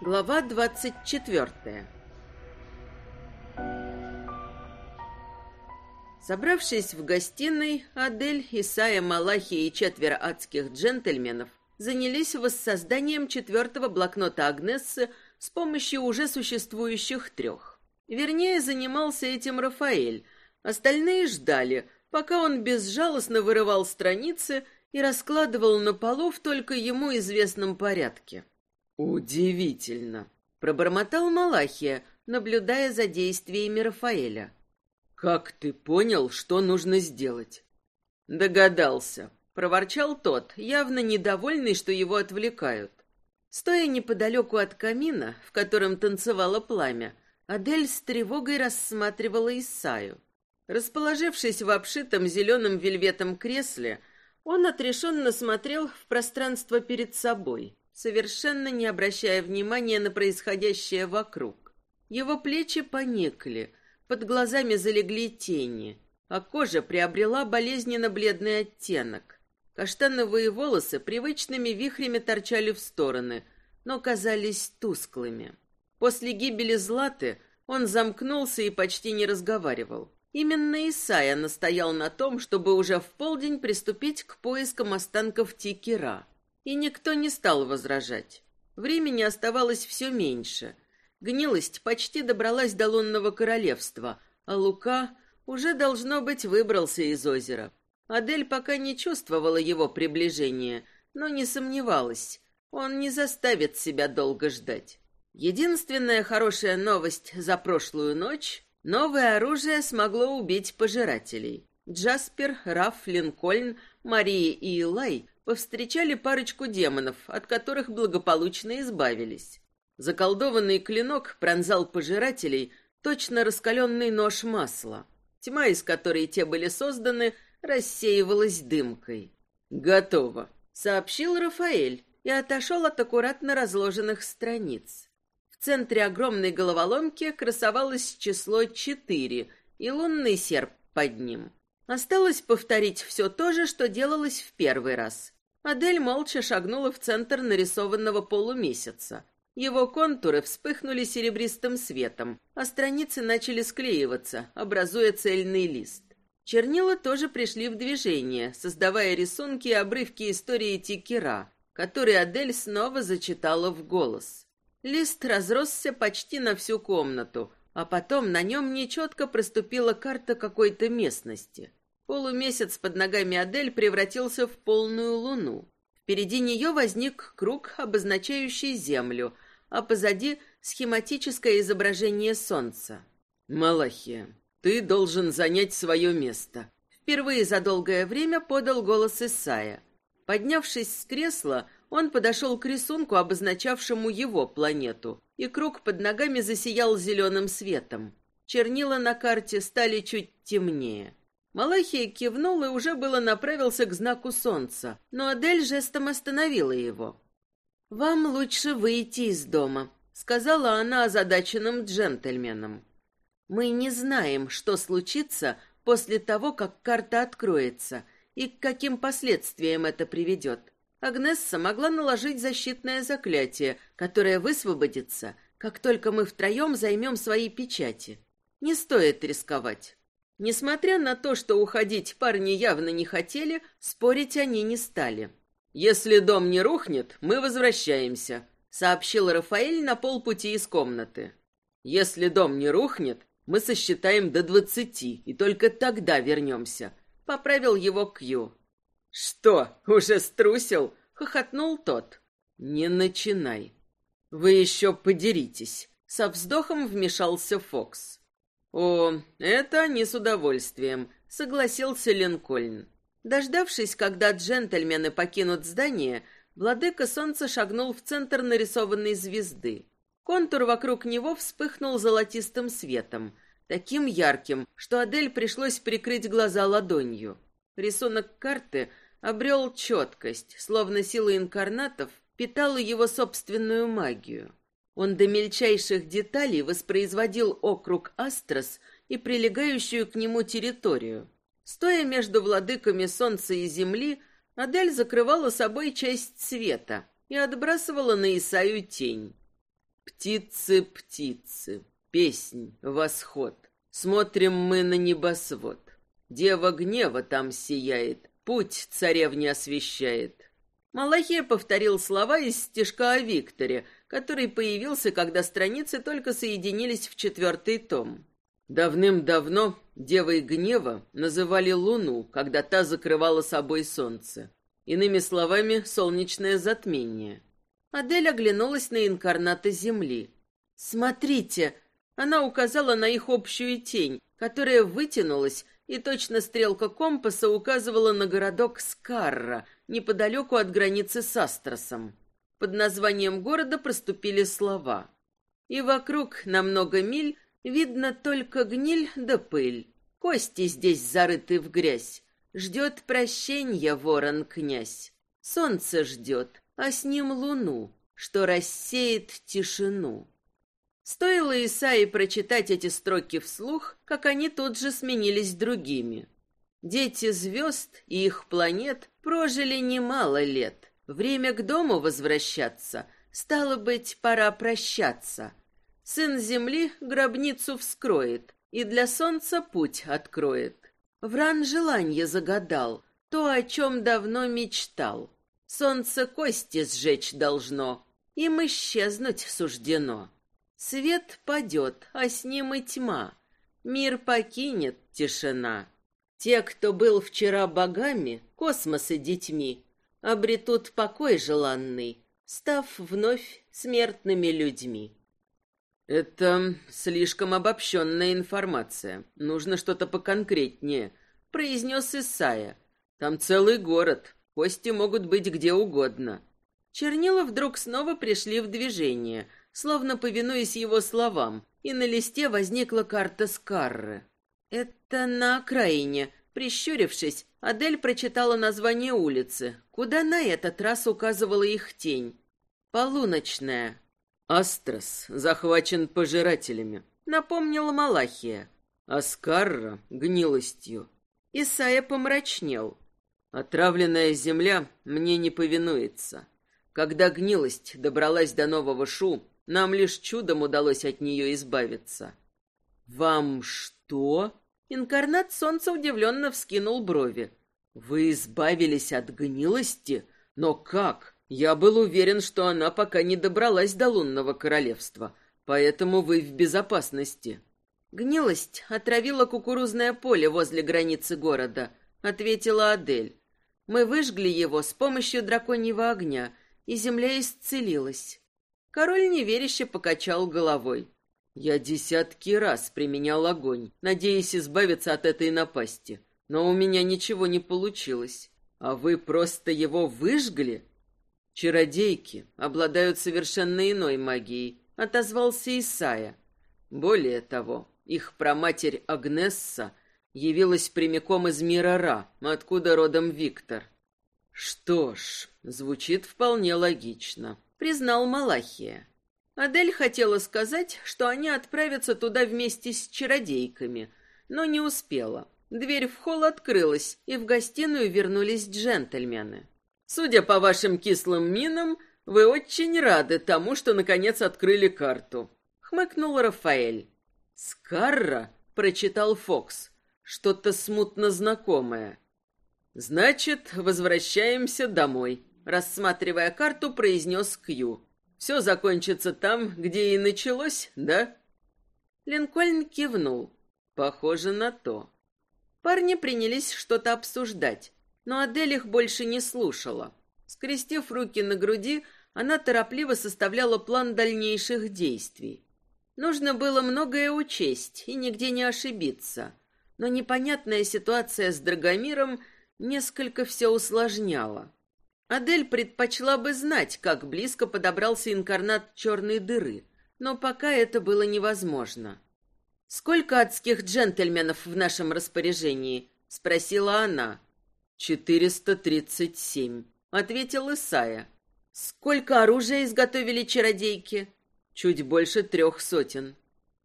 Глава двадцать четвертая Собравшись в гостиной, Адель, Исайя, Малахи и четверо адских джентльменов занялись воссозданием четвертого блокнота Агнессы с помощью уже существующих трех. Вернее, занимался этим Рафаэль. Остальные ждали, пока он безжалостно вырывал страницы и раскладывал на полу в только ему известном порядке. «Удивительно!» — пробормотал Малахия, наблюдая за действиями Рафаэля. «Как ты понял, что нужно сделать?» «Догадался», — проворчал тот, явно недовольный, что его отвлекают. Стоя неподалеку от камина, в котором танцевало пламя, Адель с тревогой рассматривала Исаю. Расположившись в обшитом зеленым вельветом кресле, он отрешенно смотрел в пространство перед собой совершенно не обращая внимания на происходящее вокруг. Его плечи поникли, под глазами залегли тени, а кожа приобрела болезненно-бледный оттенок. Каштановые волосы привычными вихрями торчали в стороны, но казались тусклыми. После гибели Златы он замкнулся и почти не разговаривал. Именно Исайя настоял на том, чтобы уже в полдень приступить к поискам останков Тикера и никто не стал возражать. Времени оставалось все меньше. Гнилость почти добралась до лунного королевства, а Лука уже, должно быть, выбрался из озера. Адель пока не чувствовала его приближения, но не сомневалась. Он не заставит себя долго ждать. Единственная хорошая новость за прошлую ночь — новое оружие смогло убить пожирателей. Джаспер, Раф, Линкольн, Мария и Илай повстречали парочку демонов, от которых благополучно избавились. Заколдованный клинок пронзал пожирателей точно раскаленный нож масла. Тьма, из которой те были созданы, рассеивалась дымкой. «Готово», — сообщил Рафаэль и отошел от аккуратно разложенных страниц. В центре огромной головоломки красовалось число четыре и лунный серп под ним. Осталось повторить все то же, что делалось в первый раз. Адель молча шагнула в центр нарисованного полумесяца. Его контуры вспыхнули серебристым светом, а страницы начали склеиваться, образуя цельный лист. Чернила тоже пришли в движение, создавая рисунки и обрывки истории Тикера, которые Адель снова зачитала в голос. Лист разросся почти на всю комнату, а потом на нем нечетко проступила карта какой-то местности. Полумесяц под ногами Адель превратился в полную луну. Впереди нее возник круг, обозначающий Землю, а позади схематическое изображение Солнца. «Малахия, ты должен занять свое место», — впервые за долгое время подал голос Исая. Поднявшись с кресла, он подошел к рисунку, обозначавшему его планету, и круг под ногами засиял зеленым светом. Чернила на карте стали чуть темнее. Малахия кивнул и уже было направился к знаку солнца, но Адель жестом остановила его. «Вам лучше выйти из дома», — сказала она озадаченным джентльменам. «Мы не знаем, что случится после того, как карта откроется, и к каким последствиям это приведет. Агнесса могла наложить защитное заклятие, которое высвободится, как только мы втроем займем свои печати. Не стоит рисковать». Несмотря на то, что уходить парни явно не хотели, спорить они не стали. «Если дом не рухнет, мы возвращаемся», — сообщил Рафаэль на полпути из комнаты. «Если дом не рухнет, мы сосчитаем до двадцати, и только тогда вернемся», — поправил его Кью. «Что, уже струсил?» — хохотнул тот. «Не начинай. Вы еще подеритесь», — со вздохом вмешался Фокс. «О, это не с удовольствием», — согласился Линкольн. Дождавшись, когда джентльмены покинут здание, владыка солнца шагнул в центр нарисованной звезды. Контур вокруг него вспыхнул золотистым светом, таким ярким, что Адель пришлось прикрыть глаза ладонью. Рисунок карты обрел четкость, словно сила инкарнатов питала его собственную магию. Он до мельчайших деталей воспроизводил округ Астрос и прилегающую к нему территорию. Стоя между владыками Солнца и Земли, Адель закрывала собой часть света и отбрасывала на Исаю тень. Птицы, птицы, песнь, восход. Смотрим мы на небосвод. Дева гнева там сияет, путь царевне освещает. Малахия повторил слова из стишка о Викторе, который появился, когда страницы только соединились в четвертый том. Давным-давно Девой гнева называли Луну, когда та закрывала собой солнце. Иными словами, солнечное затмение. Адель оглянулась на инкарната Земли. «Смотрите!» Она указала на их общую тень, которая вытянулась, и точно стрелка компаса указывала на городок Скарра, неподалеку от границы с Астросом. Под названием города проступили слова. И вокруг, на много миль, видно только гниль да пыль. Кости здесь зарыты в грязь. Ждет прощенья ворон-князь. Солнце ждет, а с ним луну, что рассеет тишину. Стоило Исаи прочитать эти строки вслух, как они тут же сменились другими. Дети звезд и их планет прожили немало лет. Время к дому возвращаться, стало быть, пора прощаться. Сын земли гробницу вскроет и для солнца путь откроет. Вран желанье загадал, то, о чем давно мечтал. Солнце кости сжечь должно, им исчезнуть суждено. Свет падет, а с ним и тьма. Мир покинет тишина. Те, кто был вчера богами, космосы детьми, обретут покой желанный, став вновь смертными людьми. Это слишком обобщенная информация. Нужно что-то поконкретнее, произнес Исая. Там целый город. Кости могут быть где угодно. Чернила вдруг снова пришли в движение, словно повинуясь его словам, и на листе возникла карта Скарры. «Это на окраине», Прищурившись, Адель прочитала название улицы, куда на этот раз указывала их тень. «Полуночная». «Астрос захвачен пожирателями», — напомнила Малахия. «Аскарра — гнилостью». Исайя помрачнел. «Отравленная земля мне не повинуется. Когда гнилость добралась до нового Шу, нам лишь чудом удалось от нее избавиться. Вам что? Инкарнат солнца удивленно вскинул брови. Вы избавились от гнилости? Но как? Я был уверен, что она пока не добралась до лунного королевства, поэтому вы в безопасности. Гнилость отравила кукурузное поле возле границы города, ответила Адель. Мы выжгли его с помощью драконьего огня, и земля исцелилась. Король неверяще покачал головой. Я десятки раз применял огонь, надеясь избавиться от этой напасти, но у меня ничего не получилось. А вы просто его выжгли? Чародейки обладают совершенно иной магией, отозвался Исая. Более того, их праматерь Агнесса явилась прямиком из мира Ра, откуда родом Виктор. Что ж, звучит вполне логично, признал Малахия. Адель хотела сказать, что они отправятся туда вместе с чародейками, но не успела. Дверь в холл открылась, и в гостиную вернулись джентльмены. «Судя по вашим кислым минам, вы очень рады тому, что наконец открыли карту», — хмыкнул Рафаэль. «Скарра?» — прочитал Фокс. «Что-то смутно знакомое». «Значит, возвращаемся домой», — рассматривая карту, произнес Кью. «Все закончится там, где и началось, да?» Линкольн кивнул. «Похоже на то». Парни принялись что-то обсуждать, но Адель их больше не слушала. Скрестив руки на груди, она торопливо составляла план дальнейших действий. Нужно было многое учесть и нигде не ошибиться, но непонятная ситуация с Драгомиром — несколько все усложняло. Адель предпочла бы знать, как близко подобрался инкарнат черной дыры, но пока это было невозможно. «Сколько адских джентльменов в нашем распоряжении?» — спросила она. «Четыреста тридцать семь», — ответил Исая. «Сколько оружия изготовили чародейки?» «Чуть больше трех сотен».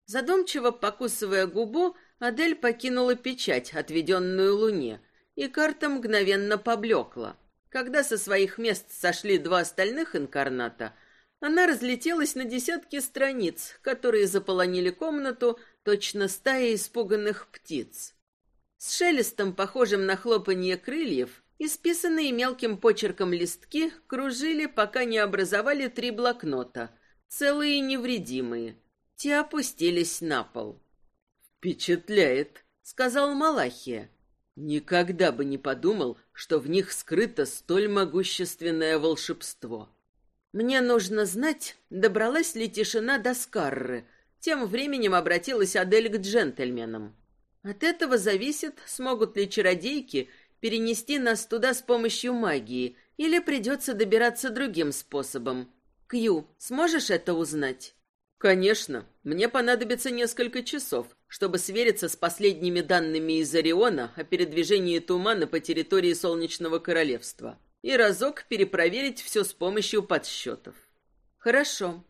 Задумчиво покусывая губу, Адель покинула печать, отведенную Луне — и карта мгновенно поблекла. Когда со своих мест сошли два остальных инкарната, Она разлетелась на десятки страниц, которые заполонили комнату точно стая испуганных птиц. С шелестом, похожим на хлопанье крыльев, исписанные мелким почерком листки кружили, пока не образовали три блокнота, целые и невредимые. Те опустились на пол. «Впечатляет», — сказал Малахия. «Никогда бы не подумал, что в них скрыто столь могущественное волшебство». Мне нужно знать, добралась ли тишина до Скарры. Тем временем обратилась Адель к джентльменам. От этого зависит, смогут ли чародейки перенести нас туда с помощью магии, или придется добираться другим способом. Кью, сможешь это узнать? Конечно, мне понадобится несколько часов, чтобы свериться с последними данными из Ориона о передвижении тумана по территории Солнечного Королевства и разок перепроверить все с помощью подсчетов. Хорошо.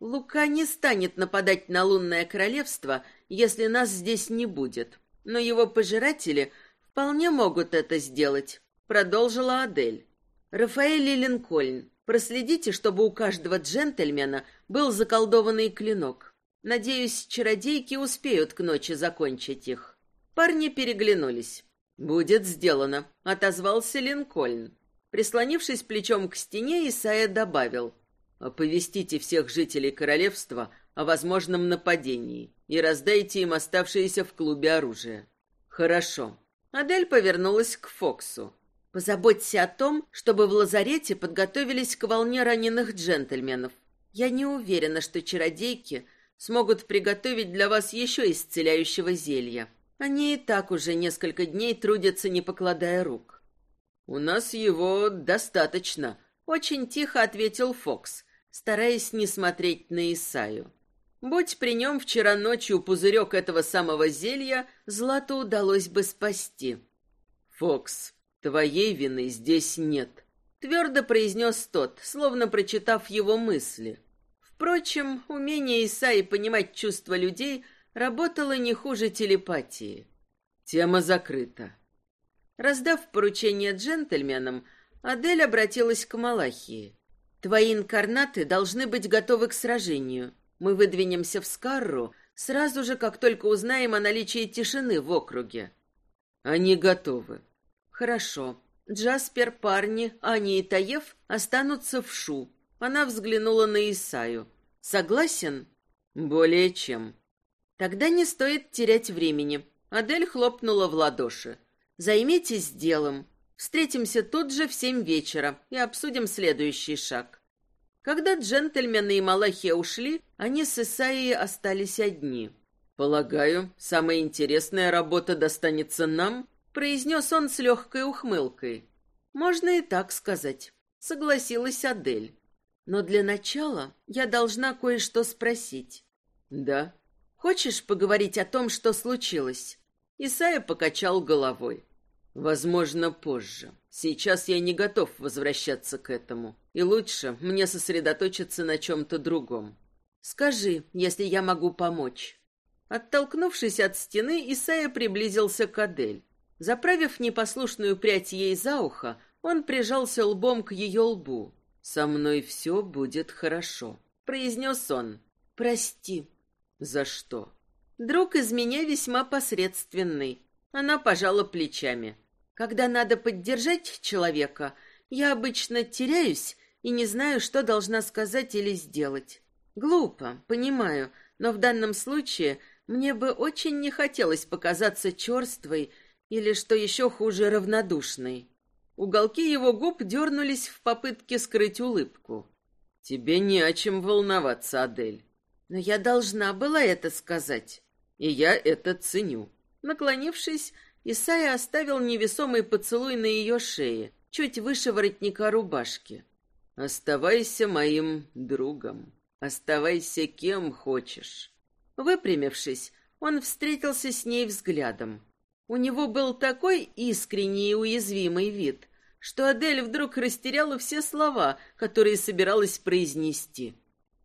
Лука не станет нападать на лунное королевство, если нас здесь не будет. Но его пожиратели вполне могут это сделать, продолжила Адель. Рафаэль и Линкольн, проследите, чтобы у каждого джентльмена был заколдованный клинок. Надеюсь, чародейки успеют к ночи закончить их. Парни переглянулись. «Будет сделано», — отозвался Линкольн. Прислонившись плечом к стене, Исайя добавил. «Оповестите всех жителей королевства о возможном нападении и раздайте им оставшееся в клубе оружие». «Хорошо». Адель повернулась к Фоксу. «Позаботься о том, чтобы в лазарете подготовились к волне раненых джентльменов. Я не уверена, что чародейки смогут приготовить для вас еще исцеляющего зелья. Они и так уже несколько дней трудятся, не покладая рук. «У нас его достаточно», — очень тихо ответил Фокс, стараясь не смотреть на Исаю. Будь при нем вчера ночью пузырек этого самого зелья, Злату удалось бы спасти. «Фокс, твоей вины здесь нет», — твердо произнес тот, словно прочитав его мысли. Впрочем, умение Исаи понимать чувства людей работало не хуже телепатии. Тема закрыта. Раздав поручение джентльменам, Адель обратилась к Малахии. «Твои инкарнаты должны быть готовы к сражению. Мы выдвинемся в Скарру сразу же, как только узнаем о наличии тишины в округе». «Они готовы». «Хорошо. Джаспер, парни, Ани и Таев останутся в Шу». Она взглянула на Исаю. «Согласен?» «Более чем». «Тогда не стоит терять времени». Адель хлопнула в ладоши. Займитесь делом. Встретимся тут же в семь вечера и обсудим следующий шаг. Когда джентльмены и Малахия ушли, они с Исаией остались одни. «Полагаю, самая интересная работа достанется нам?» — произнес он с легкой ухмылкой. «Можно и так сказать», — согласилась Адель. «Но для начала я должна кое-что спросить». «Да». «Хочешь поговорить о том, что случилось?» Исайя покачал головой. Возможно, позже. Сейчас я не готов возвращаться к этому. И лучше мне сосредоточиться на чем-то другом. Скажи, если я могу помочь. Оттолкнувшись от стены, Исайя приблизился к Адель. Заправив непослушную прядь ей за ухо, он прижался лбом к ее лбу. «Со мной все будет хорошо», — произнес он. «Прости». «За что?» «Друг из меня весьма посредственный». Она пожала плечами. Когда надо поддержать человека, я обычно теряюсь и не знаю, что должна сказать или сделать. Глупо, понимаю, но в данном случае мне бы очень не хотелось показаться черствой или, что еще хуже, равнодушной. Уголки его губ дернулись в попытке скрыть улыбку. «Тебе не о чем волноваться, Адель». «Но я должна была это сказать, и я это ценю». Наклонившись, Исайя оставил невесомый поцелуй на ее шее, чуть выше воротника рубашки. «Оставайся моим другом. Оставайся кем хочешь». Выпрямившись, он встретился с ней взглядом. У него был такой искренний и уязвимый вид, что Адель вдруг растеряла все слова, которые собиралась произнести.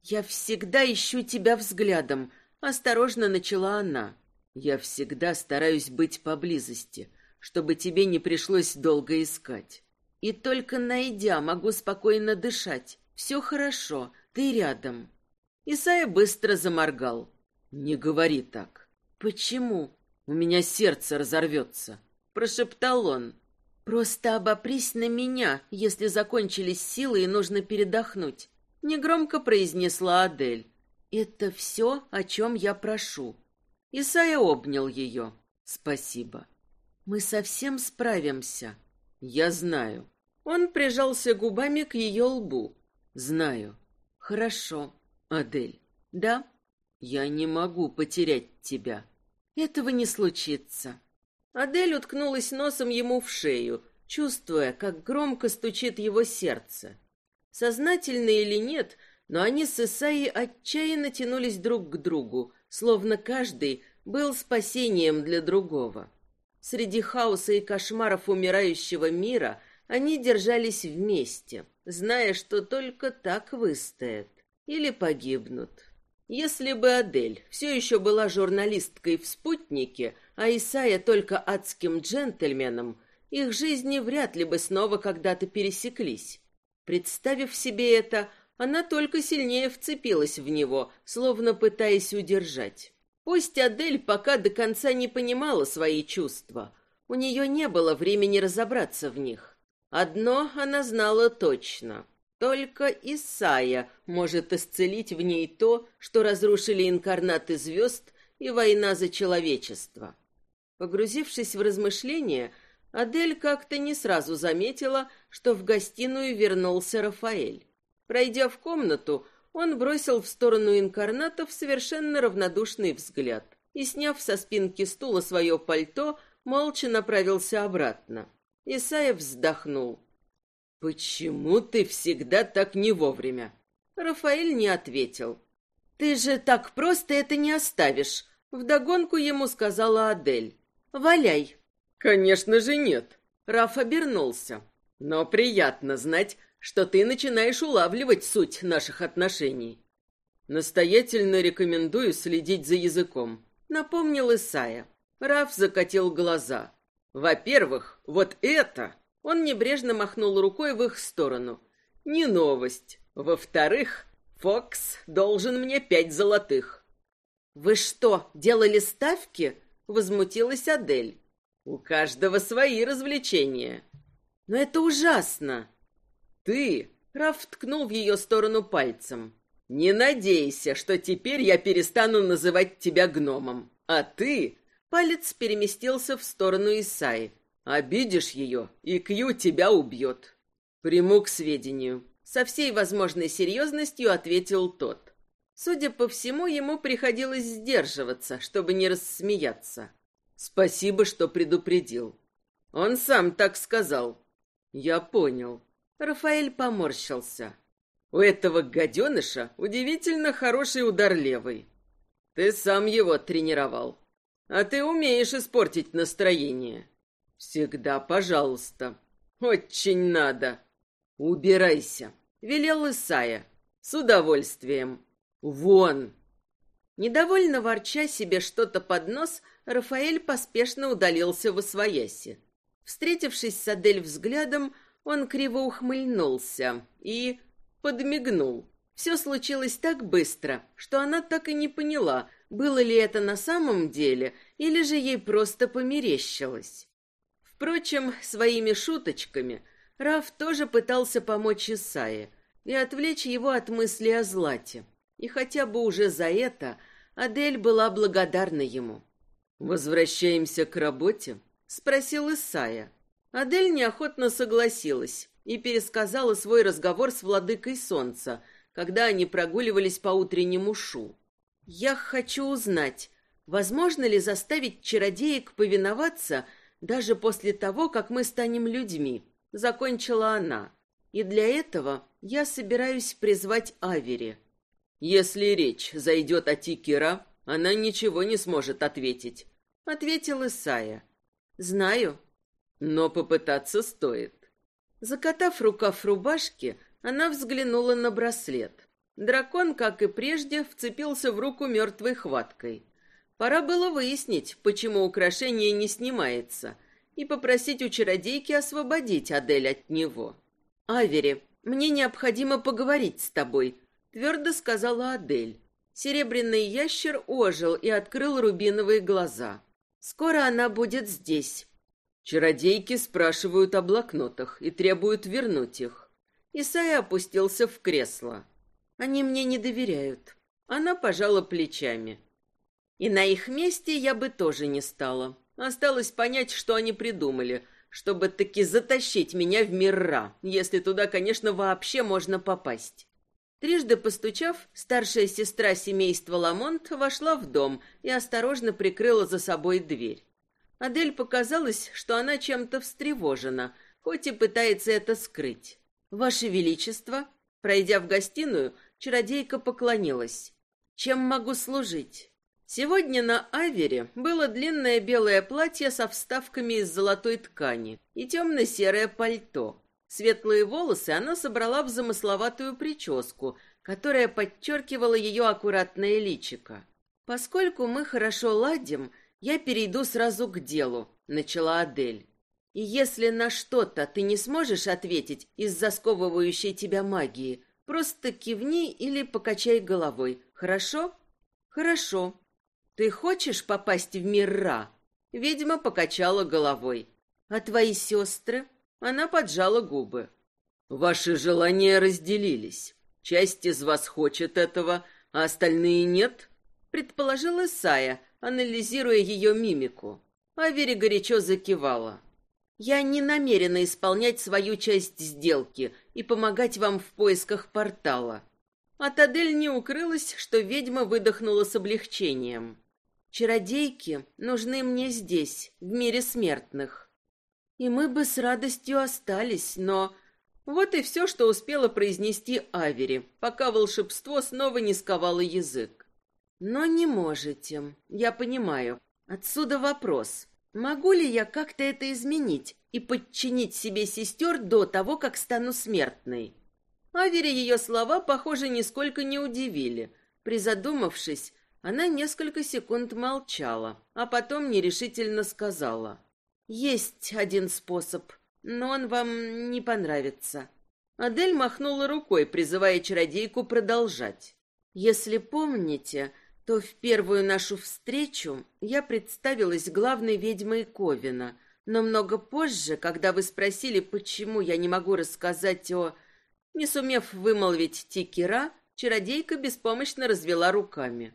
«Я всегда ищу тебя взглядом», — осторожно начала она. Я всегда стараюсь быть поблизости, чтобы тебе не пришлось долго искать. И только найдя, могу спокойно дышать. Все хорошо, ты рядом. Исайя быстро заморгал. Не говори так. Почему? У меня сердце разорвется, прошептал он. Просто обопрись на меня, если закончились силы и нужно передохнуть, негромко произнесла Адель. Это все, о чем я прошу. Исайя обнял ее. Спасибо. Мы совсем справимся. Я знаю. Он прижался губами к ее лбу. Знаю. Хорошо. Адель. Да? Я не могу потерять тебя. Этого не случится. Адель уткнулась носом ему в шею, чувствуя, как громко стучит его сердце. Сознательно или нет, но они с Исаей отчаянно тянулись друг к другу, словно каждый был спасением для другого. Среди хаоса и кошмаров умирающего мира они держались вместе, зная, что только так выстоят или погибнут. Если бы Адель все еще была журналисткой в «Спутнике», а Исайя только адским джентльменом, их жизни вряд ли бы снова когда-то пересеклись. Представив себе это, она только сильнее вцепилась в него, словно пытаясь удержать. Пусть Адель пока до конца не понимала свои чувства, у нее не было времени разобраться в них. Одно она знала точно. Только Исайя может исцелить в ней то, что разрушили инкарнаты звезд и война за человечество. Погрузившись в размышления, Адель как-то не сразу заметила, что в гостиную вернулся Рафаэль. Пройдя в комнату, он бросил в сторону инкарнатов совершенно равнодушный взгляд и, сняв со спинки стула свое пальто, молча направился обратно. Исаев вздохнул. «Почему ты всегда так не вовремя?» Рафаэль не ответил. «Ты же так просто это не оставишь», — вдогонку ему сказала Адель. «Валяй». «Конечно же нет». Раф обернулся. «Но приятно знать, что ты начинаешь улавливать суть наших отношений. Настоятельно рекомендую следить за языком», — напомнил Исая. Раф закатил глаза. «Во-первых, вот это...» Он небрежно махнул рукой в их сторону. «Не новость. Во-вторых, Фокс должен мне пять золотых». «Вы что, делали ставки?» — возмутилась Адель. «У каждого свои развлечения». «Но это ужасно!» «Ты...» — Раф ткнул в ее сторону пальцем. «Не надейся, что теперь я перестану называть тебя гномом. А ты...» Палец переместился в сторону Исаи. Обидишь ее, и Кью тебя убьет. Приму к сведению. Со всей возможной серьезностью ответил тот. Судя по всему, ему приходилось сдерживаться, чтобы не рассмеяться. Спасибо, что предупредил. Он сам так сказал. Я понял. Рафаэль поморщился. У этого гаденыша удивительно хороший удар левой. Ты сам его тренировал. А ты умеешь испортить настроение. Всегда пожалуйста. Очень надо. Убирайся, велел Исая. С удовольствием. Вон. Недовольно ворча себе что-то под нос, Рафаэль поспешно удалился в освояси. Встретившись с Адель взглядом, он криво ухмыльнулся и подмигнул. Все случилось так быстро, что она так и не поняла, было ли это на самом деле или же ей просто померещилось. Впрочем, своими шуточками Раф тоже пытался помочь Исае и отвлечь его от мысли о злате. И хотя бы уже за это Адель была благодарна ему. «Возвращаемся к работе?» — спросил Исая. Адель неохотно согласилась и пересказала свой разговор с владыкой солнца, когда они прогуливались по утреннему шу. «Я хочу узнать, возможно ли заставить чародеек повиноваться — даже после того, как мы станем людьми, закончила она. И для этого я собираюсь призвать Авери. Если речь зайдет о Тикера, она ничего не сможет ответить, ответил Исая. Знаю, но попытаться стоит. Закатав рукав рубашки, она взглянула на браслет. Дракон, как и прежде, вцепился в руку мертвой хваткой. Пора было выяснить, почему украшение не снимается, и попросить у чародейки освободить Адель от него. «Авери, мне необходимо поговорить с тобой», твердо сказала Адель. Серебряный ящер ожил и открыл рубиновые глаза. Скоро она будет здесь. Чародейки спрашивают о блокнотах и требуют вернуть их. Исайя опустился в кресло. Они мне не доверяют. Она пожала плечами. И на их месте я бы тоже не стала. Осталось понять, что они придумали, чтобы таки затащить меня в мир Ра, если туда, конечно, вообще можно попасть. Трижды постучав, старшая сестра семейства Ламонт вошла в дом и осторожно прикрыла за собой дверь. Адель показалось, что она чем-то встревожена, хоть и пытается это скрыть. «Ваше Величество!» Пройдя в гостиную, чародейка поклонилась. «Чем могу служить?» Сегодня на Авере было длинное белое платье со вставками из золотой ткани и темно-серое пальто. Светлые волосы она собрала в замысловатую прическу, которая подчеркивала ее аккуратное личико. «Поскольку мы хорошо ладим, я перейду сразу к делу», — начала Адель. «И если на что-то ты не сможешь ответить из-за сковывающей тебя магии, просто кивни или покачай головой, хорошо?» «Хорошо», «Ты хочешь попасть в мир Ра?» Ведьма покачала головой. «А твои сестры?» Она поджала губы. «Ваши желания разделились. Часть из вас хочет этого, а остальные нет?» Предположила Сая, анализируя ее мимику. Авери горячо закивала. «Я не намерена исполнять свою часть сделки и помогать вам в поисках портала». От Адель не укрылось, что ведьма выдохнула с облегчением. Чародейки нужны мне здесь, в мире смертных. И мы бы с радостью остались, но... Вот и все, что успела произнести Авери, пока волшебство снова не сковало язык. Но не можете, я понимаю. Отсюда вопрос. Могу ли я как-то это изменить и подчинить себе сестер до того, как стану смертной? Авери ее слова, похоже, нисколько не удивили. Призадумавшись, она несколько секунд молчала, а потом нерешительно сказала. «Есть один способ, но он вам не понравится». Адель махнула рукой, призывая чародейку продолжать. «Если помните, то в первую нашу встречу я представилась главной ведьмой Ковина, но много позже, когда вы спросили, почему я не могу рассказать о... Не сумев вымолвить тикера, чародейка беспомощно развела руками.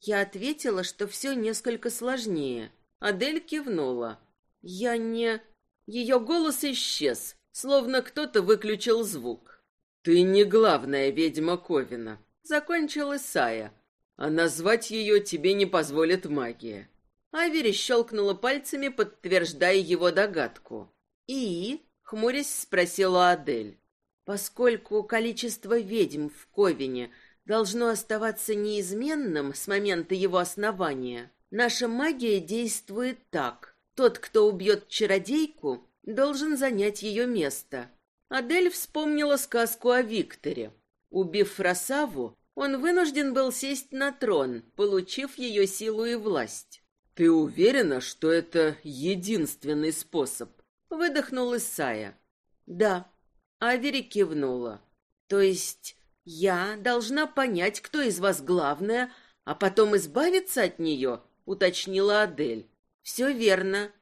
Я ответила, что все несколько сложнее. Адель кивнула. Я не... Ее голос исчез, словно кто-то выключил звук. «Ты не главная ведьма Ковина», — закончила Сая. «А назвать ее тебе не позволит магия». Авери щелкнула пальцами, подтверждая его догадку. «И?» — хмурясь спросила Адель. «Поскольку количество ведьм в Ковине должно оставаться неизменным с момента его основания, наша магия действует так. Тот, кто убьет чародейку, должен занять ее место. Адель вспомнила сказку о Викторе. Убив Росаву, он вынужден был сесть на трон, получив ее силу и власть. «Ты уверена, что это единственный способ?» Выдохнул Исая. «Да». Авери кивнула. «То есть «Я должна понять, кто из вас главная, а потом избавиться от нее», — уточнила Адель. «Все верно.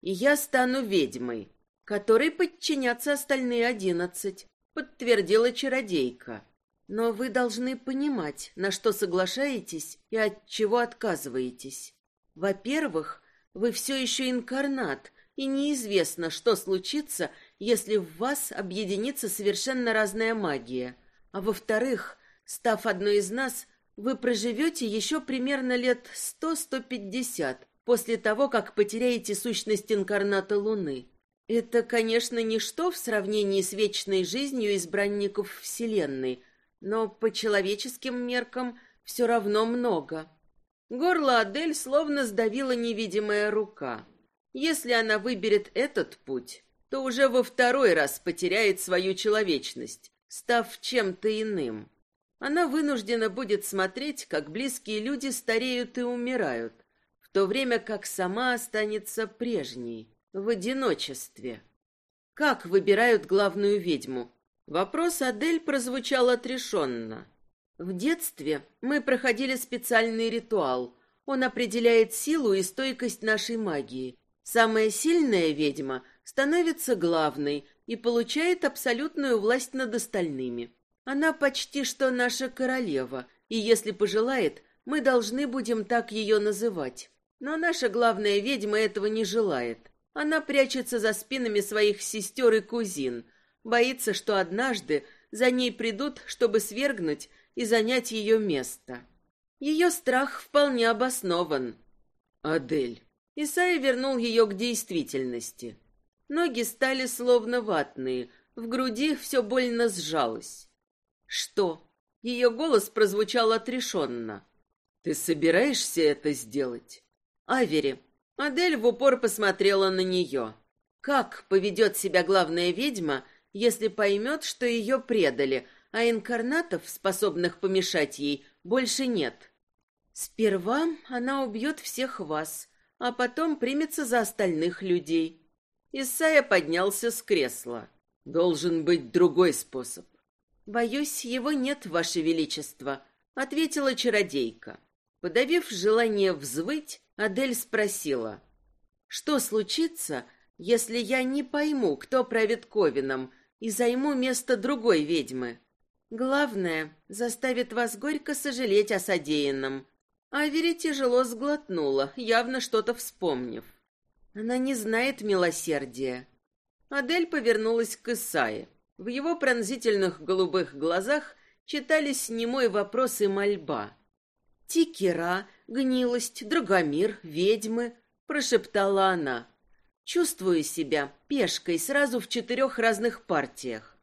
И я стану ведьмой, которой подчинятся остальные одиннадцать», — подтвердила чародейка. «Но вы должны понимать, на что соглашаетесь и от чего отказываетесь. Во-первых, вы все еще инкарнат, и неизвестно, что случится, если в вас объединится совершенно разная магия — а во-вторых, став одной из нас, вы проживете еще примерно лет сто-сто пятьдесят после того, как потеряете сущность инкарната Луны. Это, конечно, ничто в сравнении с вечной жизнью избранников Вселенной, но по человеческим меркам все равно много. Горло Адель словно сдавила невидимая рука. Если она выберет этот путь, то уже во второй раз потеряет свою человечность, став чем-то иным. Она вынуждена будет смотреть, как близкие люди стареют и умирают, то время как сама останется прежней, в одиночестве. Как выбирают главную ведьму? Вопрос Адель прозвучал отрешенно. В детстве мы проходили специальный ритуал. Он определяет силу и стойкость нашей магии. Самая сильная ведьма становится главной и получает абсолютную власть над остальными. Она почти что наша королева, и если пожелает, мы должны будем так ее называть. Но наша главная ведьма этого не желает. Она прячется за спинами своих сестер и кузин, боится, что однажды за ней придут, чтобы свергнуть и занять ее место. Ее страх вполне обоснован. Адель. Исайя вернул ее к действительности. Ноги стали словно ватные, в груди все больно сжалось. «Что?» Ее голос прозвучал отрешенно. «Ты собираешься это сделать?» «Авери». Адель в упор посмотрела на нее. «Как поведет себя главная ведьма, если поймет, что ее предали, а инкарнатов, способных помешать ей, больше нет?» «Сперва она убьет всех вас, а потом примется за остальных людей». Исайя поднялся с кресла. «Должен быть другой способ. «Боюсь, его нет, Ваше Величество», — ответила чародейка. Подавив желание взвыть, Адель спросила. «Что случится, если я не пойму, кто правит Ковином, и займу место другой ведьмы? Главное, заставит вас горько сожалеть о содеянном». Авери тяжело сглотнула, явно что-то вспомнив. Она не знает милосердия. Адель повернулась к Исае. В его пронзительных голубых глазах читались немой вопрос и мольба. «Тикера, гнилость, драгомир, ведьмы», — прошептала она. «Чувствую себя пешкой сразу в четырех разных партиях».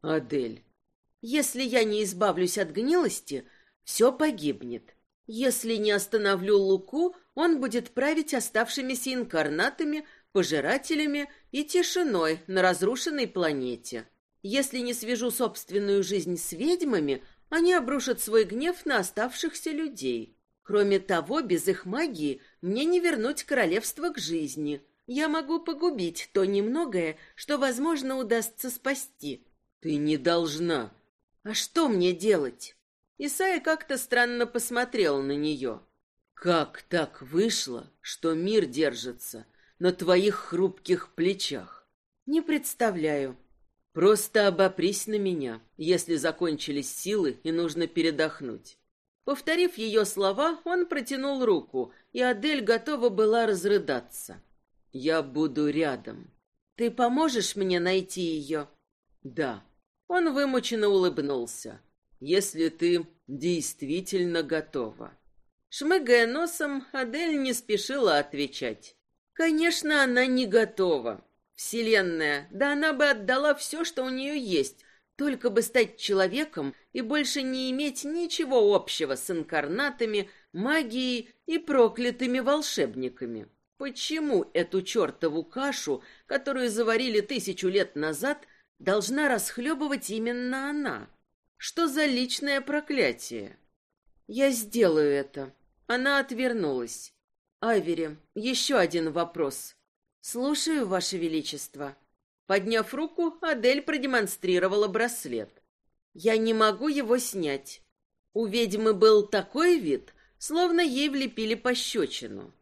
«Адель». «Если я не избавлюсь от гнилости, все погибнет. Если не остановлю Луку, он будет править оставшимися инкарнатами, пожирателями и тишиной на разрушенной планете». Если не свяжу собственную жизнь с ведьмами, они обрушат свой гнев на оставшихся людей. Кроме того, без их магии мне не вернуть королевство к жизни. Я могу погубить то немногое, что, возможно, удастся спасти. Ты не должна. А что мне делать? Исайя как-то странно посмотрел на нее. Как так вышло, что мир держится на твоих хрупких плечах? Не представляю. Просто обопрись на меня, если закончились силы и нужно передохнуть. Повторив ее слова, он протянул руку, и Адель готова была разрыдаться. Я буду рядом. Ты поможешь мне найти ее? Да. Он вымученно улыбнулся. Если ты действительно готова. Шмыгая носом, Адель не спешила отвечать. Конечно, она не готова. Вселенная, да она бы отдала все, что у нее есть, только бы стать человеком и больше не иметь ничего общего с инкарнатами, магией и проклятыми волшебниками. Почему эту чертову кашу, которую заварили тысячу лет назад, должна расхлебывать именно она? Что за личное проклятие? Я сделаю это. Она отвернулась. Авери, еще один вопрос. «Слушаю, Ваше Величество». Подняв руку, Адель продемонстрировала браслет. «Я не могу его снять». У ведьмы был такой вид, словно ей влепили пощечину.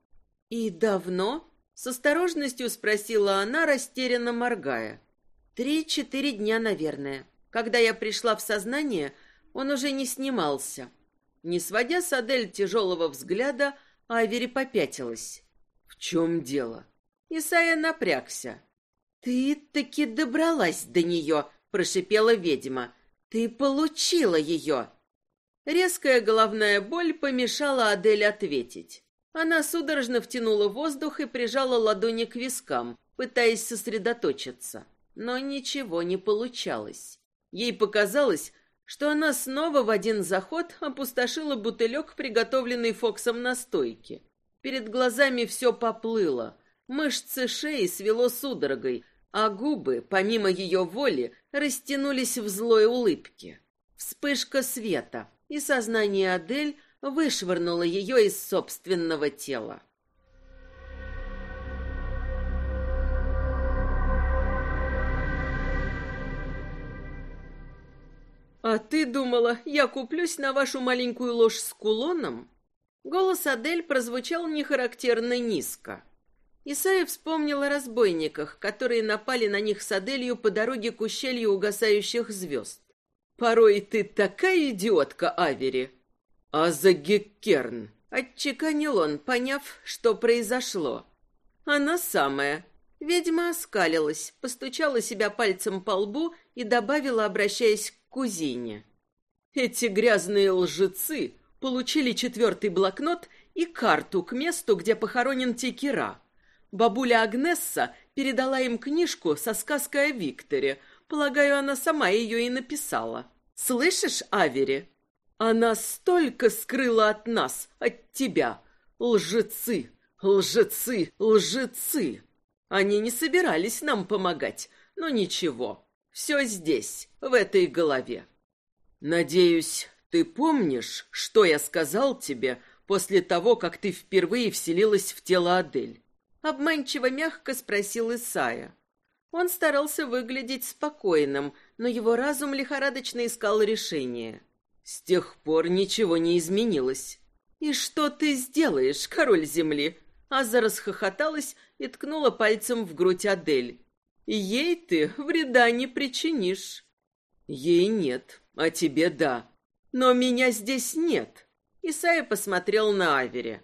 «И давно?» — с осторожностью спросила она, растерянно моргая. «Три-четыре дня, наверное. Когда я пришла в сознание, он уже не снимался». Не сводя с Адель тяжелого взгляда, Авери попятилась. «В чем дело?» Исайя напрягся. «Ты таки добралась до нее», — прошипела ведьма. «Ты получила ее». Резкая головная боль помешала Адель ответить. Она судорожно втянула воздух и прижала ладони к вискам, пытаясь сосредоточиться. Но ничего не получалось. Ей показалось, что она снова в один заход опустошила бутылек, приготовленный Фоксом на стойке. Перед глазами все поплыло — Мышцы шеи свело судорогой, а губы, помимо ее воли, растянулись в злой улыбке. Вспышка света, и сознание Адель вышвырнуло ее из собственного тела. «А ты думала, я куплюсь на вашу маленькую ложь с кулоном?» Голос Адель прозвучал нехарактерно низко. Исаия вспомнил о разбойниках, которые напали на них с Аделью по дороге к ущелью угасающих звезд. «Порой ты такая идиотка, Авери!» «Азагеккерн!» — отчеканил он, поняв, что произошло. «Она самая». Ведьма оскалилась, постучала себя пальцем по лбу и добавила, обращаясь к кузине. «Эти грязные лжецы получили четвертый блокнот и карту к месту, где похоронен Текира. Бабуля Агнесса передала им книжку со сказкой о Викторе. Полагаю, она сама ее и написала. Слышишь, Авери? Она столько скрыла от нас, от тебя. Лжецы, лжецы, лжецы. Они не собирались нам помогать, но ничего. Все здесь, в этой голове. Надеюсь, ты помнишь, что я сказал тебе после того, как ты впервые вселилась в тело Адель? Обманчиво мягко спросил Исая. Он старался выглядеть спокойным, но его разум лихорадочно искал решение. С тех пор ничего не изменилось. «И что ты сделаешь, король земли?» Аза расхохоталась и ткнула пальцем в грудь Адель. «Ей ты вреда не причинишь». «Ей нет, а тебе да. Но меня здесь нет. Исайя посмотрел на Авери.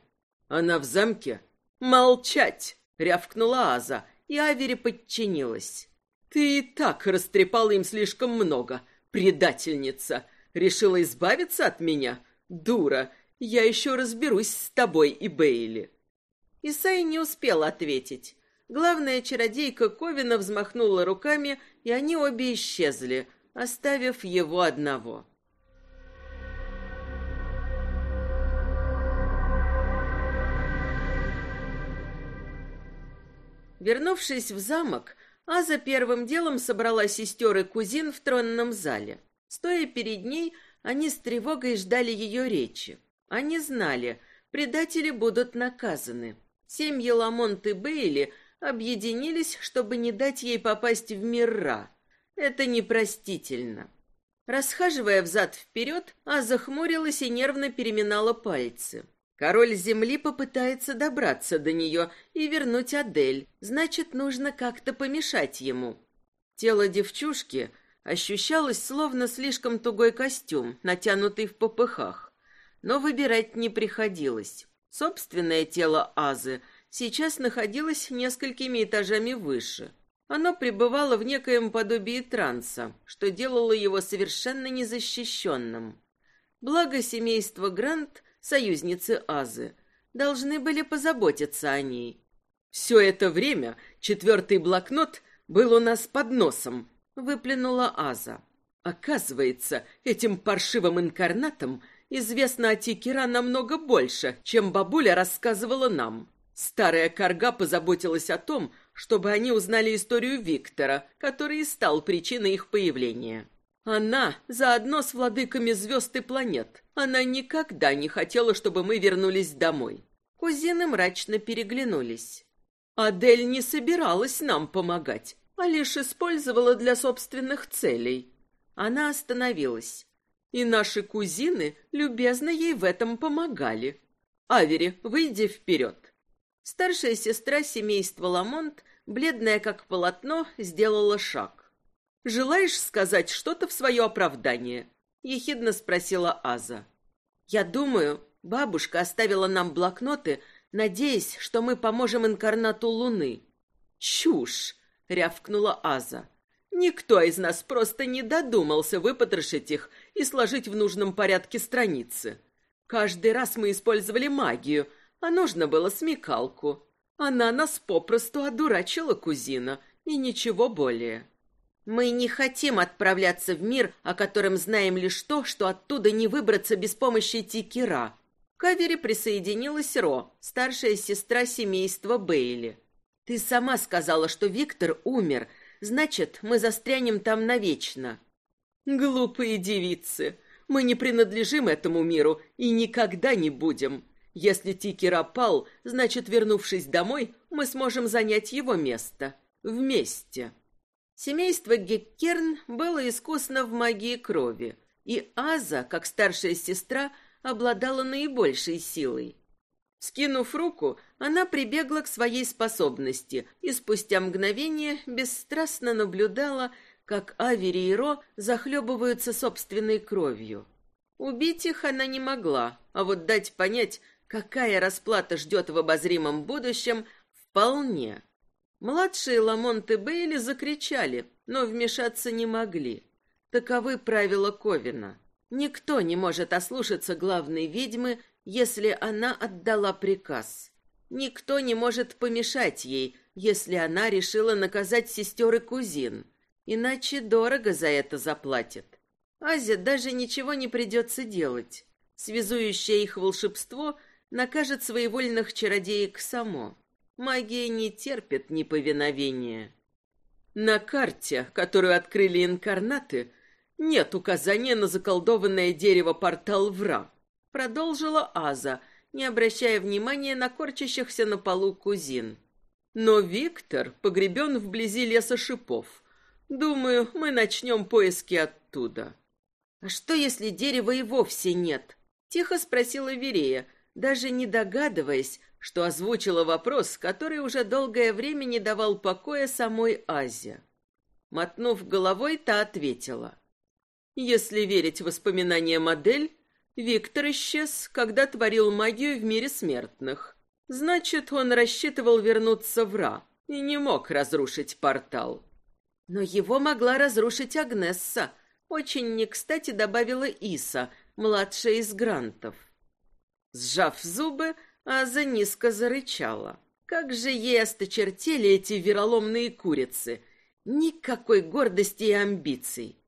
Она в замке? Молчать! рявкнула Аза, и Авери подчинилась. Ты и так растрепала им слишком много, предательница. Решила избавиться от меня? Дура, я еще разберусь с тобой и Бейли. Исай не успел ответить. Главная чародейка Ковина взмахнула руками, и они обе исчезли, оставив его одного. Вернувшись в замок, Аза первым делом собрала сестер и кузин в тронном зале. Стоя перед ней, они с тревогой ждали ее речи. Они знали, предатели будут наказаны. Семьи Ламонт и Бейли объединились, чтобы не дать ей попасть в мир Ра. Это непростительно. Расхаживая взад-вперед, Аза хмурилась и нервно переминала пальцы. Король земли попытается добраться до нее и вернуть Адель. Значит, нужно как-то помешать ему. Тело девчушки ощущалось словно слишком тугой костюм, натянутый в попыхах. Но выбирать не приходилось. Собственное тело Азы сейчас находилось несколькими этажами выше. Оно пребывало в некоем подобии транса, что делало его совершенно незащищенным. Благо семейство Грант – союзницы Азы, должны были позаботиться о ней. Все это время четвертый блокнот был у нас под носом, выплюнула Аза. Оказывается, этим паршивым инкарнатам известно о Тикера намного больше, чем бабуля рассказывала нам. Старая корга позаботилась о том, чтобы они узнали историю Виктора, который и стал причиной их появления. Она заодно с владыками звезд и планет. Она никогда не хотела, чтобы мы вернулись домой. Кузины мрачно переглянулись. Адель не собиралась нам помогать, а лишь использовала для собственных целей. Она остановилась. И наши кузины любезно ей в этом помогали. Авери, выйди вперед. Старшая сестра семейства Ламонт, бледная как полотно, сделала шаг. «Желаешь сказать что-то в свое оправдание?» — ехидно спросила Аза. «Я думаю, бабушка оставила нам блокноты, надеясь, что мы поможем инкарнату Луны». «Чушь!» — рявкнула Аза. «Никто из нас просто не додумался выпотрошить их и сложить в нужном порядке страницы. Каждый раз мы использовали магию, а нужно было смекалку. Она нас попросту одурачила, кузина, и ничего более». Мы не хотим отправляться в мир, о котором знаем лишь то, что оттуда не выбраться без помощи Тикера. К Авере присоединилась Ро, старшая сестра семейства Бейли. Ты сама сказала, что Виктор умер, значит, мы застрянем там навечно. Глупые девицы, мы не принадлежим этому миру и никогда не будем. Если Тикер опал, значит, вернувшись домой, мы сможем занять его место. Вместе. Семейство Геккерн было искусно в магии крови. и Аза, как старшая сестра, обладала наибольшей силой. Скинув руку, она прибегла к своей способности и спустя мгновение бесстрастно наблюдала, как Авери и Ро захлебываются собственной кровью. Убить их она не могла, а вот дать понять, какая расплата ждет в обозримом будущем, вполне. Младшие Ламонт и Бейли закричали, но вмешаться не могли. Таковы правила Ковина. Никто не может ослушаться главной ведьмы, если она отдала приказ. Никто не может помешать ей, если она решила наказать сестер и кузин. Иначе дорого за это заплатят. Азе даже ничего не придется делать. Связующее их волшебство накажет своевольных чародеек само. Магия не терпит неповиновения. На карте, которую открыли инкарнаты, нет указания на заколдованное дерево-портал Вра. Продолжила Аза, не обращая внимания на корчащихся на полу кузин. Но Виктор погребен вблизи леса шипов. Думаю, мы начнем поиски оттуда. «А что, если дерева и вовсе нет?» — тихо спросила Верея, даже не догадываясь, что озвучила вопрос, который уже долгое время не давал покоя самой Азе. Мотнув головой, та ответила. «Если верить воспоминаниям модель, Виктор исчез, когда творил магию в мире смертных. Значит, он рассчитывал вернуться в Ра и не мог разрушить портал. Но его могла разрушить Агнесса, очень не кстати добавила Иса, младшая из грантов. Сжав зубы, Аза низко зарычала. Как же ей осточертели эти вероломные курицы! Никакой гордости и амбиций.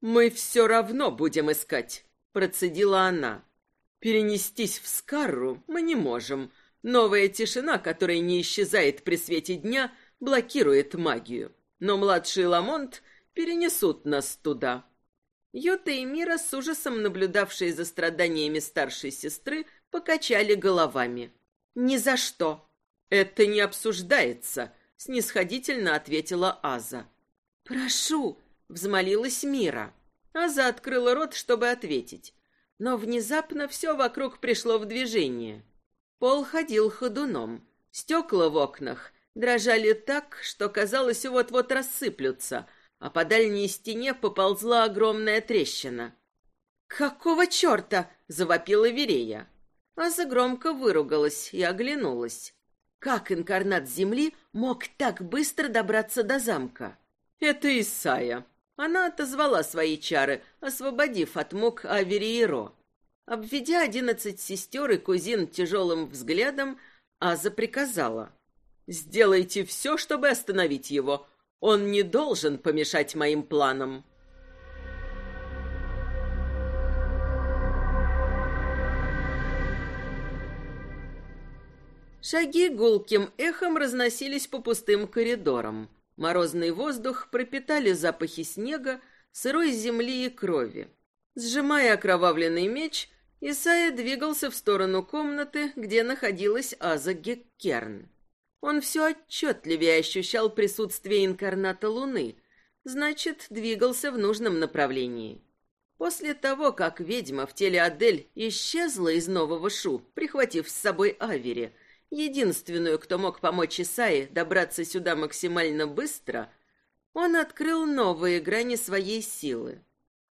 «Мы все равно будем искать», — процедила она. «Перенестись в Скарру мы не можем. Новая тишина, которая не исчезает при свете дня, блокирует магию. Но младший Ламонт перенесут нас туда». Юта и Мира, с ужасом наблюдавшие за страданиями старшей сестры, покачали головами. «Ни за что!» «Это не обсуждается», — снисходительно ответила Аза. «Прошу!» — взмолилась Мира. Аза открыла рот, чтобы ответить. Но внезапно все вокруг пришло в движение. Пол ходил ходуном. Стекла в окнах дрожали так, что казалось, вот-вот рассыплются — а по дальней стене поползла огромная трещина. «Какого черта?» — завопила Верея. Аза громко выругалась и оглянулась. Как инкарнат Земли мог так быстро добраться до замка? «Это Исая». Она отозвала свои чары, освободив от мук Авери и Ро. Обведя одиннадцать сестер и кузин тяжелым взглядом, Аза приказала. «Сделайте все, чтобы остановить его. Он не должен помешать моим планам. Шаги гулким эхом разносились по пустым коридорам. Морозный воздух пропитали запахи снега, сырой земли и крови. Сжимая окровавленный меч, Исайя двигался в сторону комнаты, где находилась Аза Геккерн. Он все отчетливее ощущал присутствие инкарната Луны, значит, двигался в нужном направлении. После того, как ведьма в теле Адель исчезла из нового Шу, прихватив с собой Авери, единственную, кто мог помочь Исае добраться сюда максимально быстро, он открыл новые грани своей силы.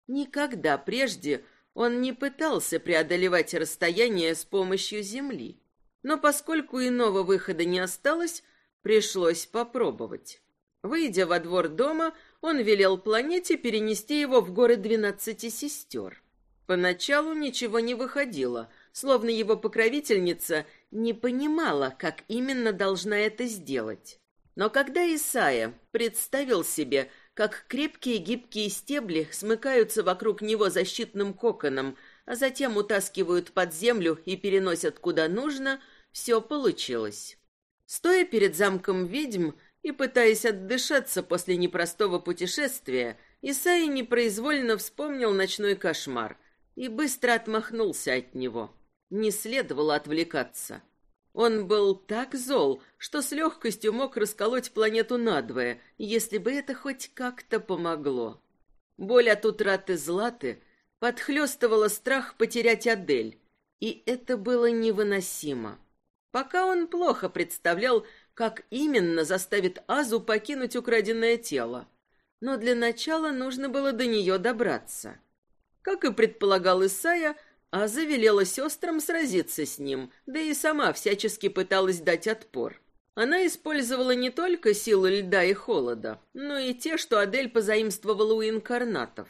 Никогда прежде он не пытался преодолевать расстояние с помощью Земли. Но поскольку иного выхода не осталось, пришлось попробовать. Выйдя во двор дома, он велел планете перенести его в горы двенадцати сестер. Поначалу ничего не выходило, словно его покровительница не понимала, как именно должна это сделать. Но когда Исая представил себе, как крепкие гибкие стебли смыкаются вокруг него защитным коконом, а затем утаскивают под землю и переносят куда нужно, все получилось. Стоя перед замком ведьм и пытаясь отдышаться после непростого путешествия, Исаи непроизвольно вспомнил ночной кошмар и быстро отмахнулся от него. Не следовало отвлекаться. Он был так зол, что с легкостью мог расколоть планету надвое, если бы это хоть как-то помогло. Боль от утраты Златы подхлёстывала страх потерять Адель, и это было невыносимо. Пока он плохо представлял, как именно заставит Азу покинуть украденное тело. Но для начала нужно было до нее добраться. Как и предполагал Исая, Аза велела сестрам сразиться с ним, да и сама всячески пыталась дать отпор. Она использовала не только силы льда и холода, но и те, что Адель позаимствовала у инкарнатов.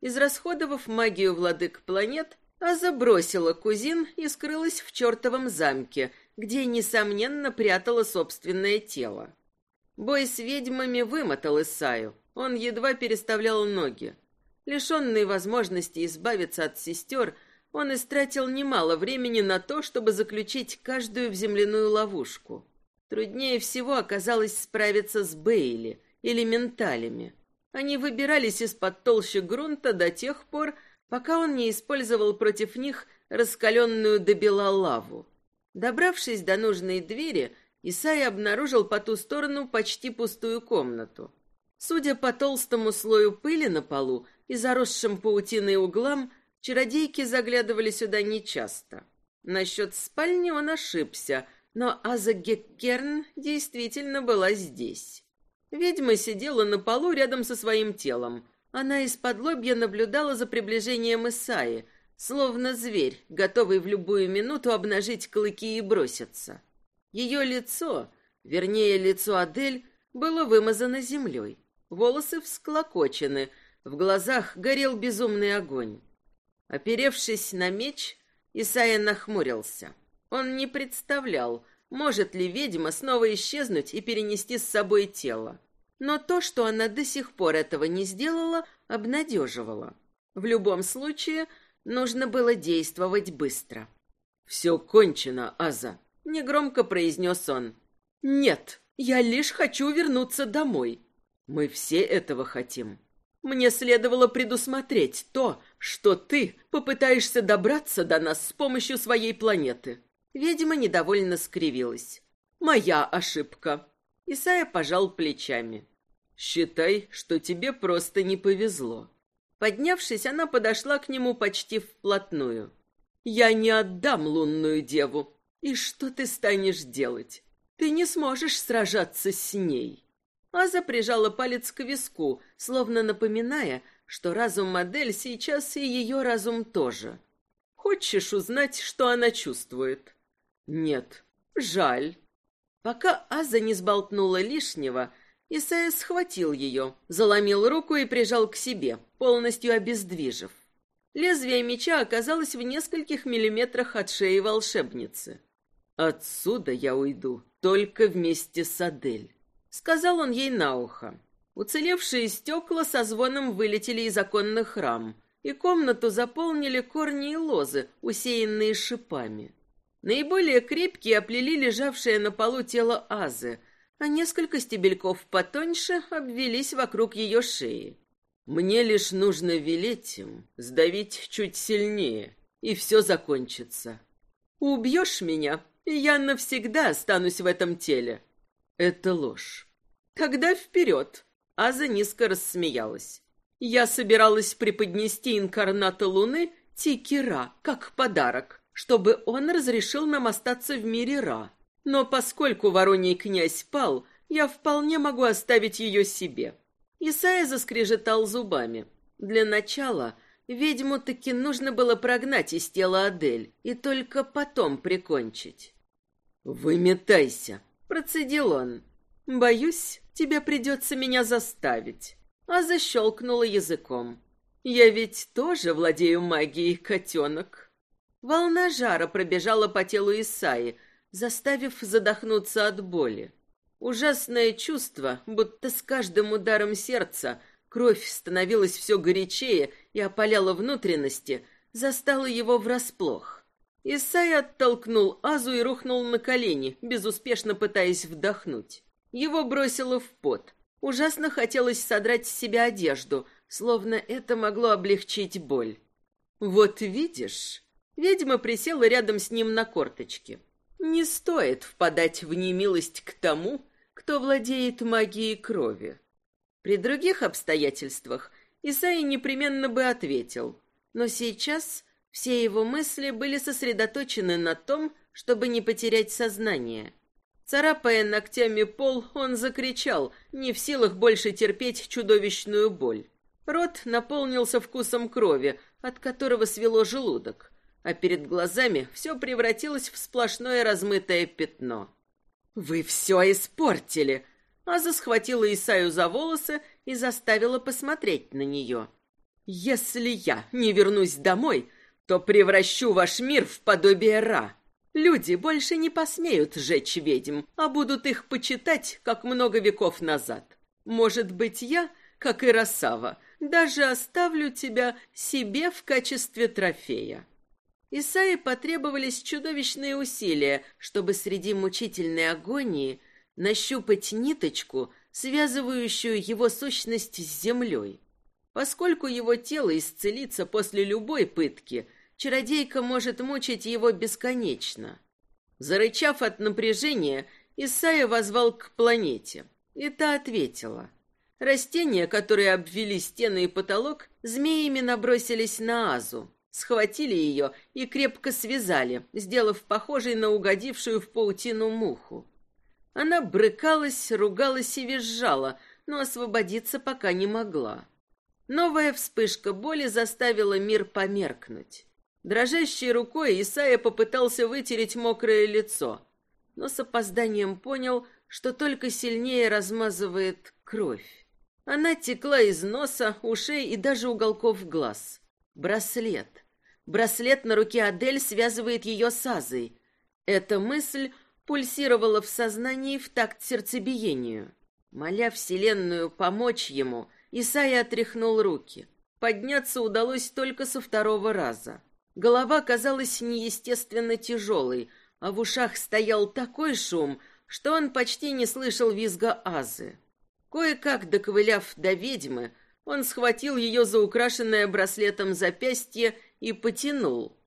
Израсходовав магию владык планет, Аза бросила кузин и скрылась в чертовом замке, где, несомненно, прятала собственное тело. Бой с ведьмами вымотал Исаю. Он едва переставлял ноги. Лишенный возможности избавиться от сестер, он истратил немало времени на то, чтобы заключить каждую в земляную ловушку. Труднее всего оказалось справиться с Бейли, элементалями. Они выбирались из-под толщи грунта до тех пор, пока он не использовал против них раскаленную до бела лаву. Добравшись до нужной двери, Исай обнаружил по ту сторону почти пустую комнату. Судя по толстому слою пыли на полу и заросшим паутиной углам, чародейки заглядывали сюда нечасто. Насчет спальни он ошибся, но Аза Геккерн действительно была здесь. Ведьма сидела на полу рядом со своим телом. Она из-под лобья наблюдала за приближением Исаи — словно зверь, готовый в любую минуту обнажить клыки и броситься. Ее лицо, вернее, лицо Адель, было вымазано землей. Волосы всклокочены, в глазах горел безумный огонь. Оперевшись на меч, Исайя нахмурился. Он не представлял, может ли ведьма снова исчезнуть и перенести с собой тело. Но то, что она до сих пор этого не сделала, обнадеживало. В любом случае, Нужно было действовать быстро. «Все кончено, Аза», — негромко произнес он. «Нет, я лишь хочу вернуться домой. Мы все этого хотим. Мне следовало предусмотреть то, что ты попытаешься добраться до нас с помощью своей планеты». Видимо, недовольно скривилась. «Моя ошибка». Исайя пожал плечами. «Считай, что тебе просто не повезло. Поднявшись, она подошла к нему почти вплотную. «Я не отдам лунную деву. И что ты станешь делать? Ты не сможешь сражаться с ней». Аза прижала палец к виску, словно напоминая, что разум модель сейчас и ее разум тоже. «Хочешь узнать, что она чувствует?» «Нет, жаль». Пока Аза не сболтнула лишнего, Исайя схватил ее, заломил руку и прижал к себе, полностью обездвижив. Лезвие меча оказалось в нескольких миллиметрах от шеи волшебницы. «Отсюда я уйду, только вместе с Адель», — сказал он ей на ухо. Уцелевшие стекла со звоном вылетели из оконных рам, и комнату заполнили корни и лозы, усеянные шипами. Наиболее крепкие оплели лежавшее на полу тело Азы, а несколько стебельков потоньше обвелись вокруг ее шеи. Мне лишь нужно велеть им сдавить чуть сильнее, и все закончится. Убьешь меня, и я навсегда останусь в этом теле. Это ложь. Тогда вперед. Аза низко рассмеялась. Я собиралась преподнести инкарната Луны Тикера как подарок, чтобы он разрешил нам остаться в мире Ра. Но поскольку вороний князь пал, я вполне могу оставить ее себе. Исайя заскрежетал зубами. Для начала ведьму таки нужно было прогнать из тела Адель и только потом прикончить. «Выметайся!» — процедил он. «Боюсь, тебе придется меня заставить». А защелкнула языком. «Я ведь тоже владею магией, котенок». Волна жара пробежала по телу Исаи, заставив задохнуться от боли. Ужасное чувство, будто с каждым ударом сердца кровь становилась все горячее и опаляла внутренности, застало его врасплох. Исай оттолкнул Азу и рухнул на колени, безуспешно пытаясь вдохнуть. Его бросило в пот. Ужасно хотелось содрать с себя одежду, словно это могло облегчить боль. «Вот видишь...» Ведьма присела рядом с ним на корточки. Не стоит впадать в немилость к тому, кто владеет магией крови. При других обстоятельствах Исаи непременно бы ответил. Но сейчас все его мысли были сосредоточены на том, чтобы не потерять сознание. Царапая ногтями пол, он закричал, не в силах больше терпеть чудовищную боль. Рот наполнился вкусом крови, от которого свело желудок, а перед глазами все превратилось в сплошное размытое пятно. «Вы все испортили!» Аза схватила Исаю за волосы и заставила посмотреть на нее. «Если я не вернусь домой, то превращу ваш мир в подобие Ра. Люди больше не посмеют сжечь ведьм, а будут их почитать, как много веков назад. Может быть, я, как и Росава, даже оставлю тебя себе в качестве трофея». Исаи потребовались чудовищные усилия, чтобы среди мучительной агонии нащупать ниточку, связывающую его сущность с землей. Поскольку его тело исцелится после любой пытки, чародейка может мучить его бесконечно. Зарычав от напряжения, Исайя возвал к планете, и та ответила. Растения, которые обвели стены и потолок, змеями набросились на Азу, схватили ее и крепко связали, сделав похожей на угодившую в паутину муху. Она брыкалась, ругалась и визжала, но освободиться пока не могла. Новая вспышка боли заставила мир померкнуть. Дрожащей рукой Исайя попытался вытереть мокрое лицо, но с опозданием понял, что только сильнее размазывает кровь. Она текла из носа, ушей и даже уголков глаз. Браслет. Браслет на руке Адель связывает ее с Азой. Эта мысль пульсировала в сознании в такт сердцебиению. Моля Вселенную помочь ему, Исайя отряхнул руки. Подняться удалось только со второго раза. Голова казалась неестественно тяжелой, а в ушах стоял такой шум, что он почти не слышал визга Азы. Кое-как доковыляв до ведьмы, он схватил ее за украшенное браслетом запястье и потянул.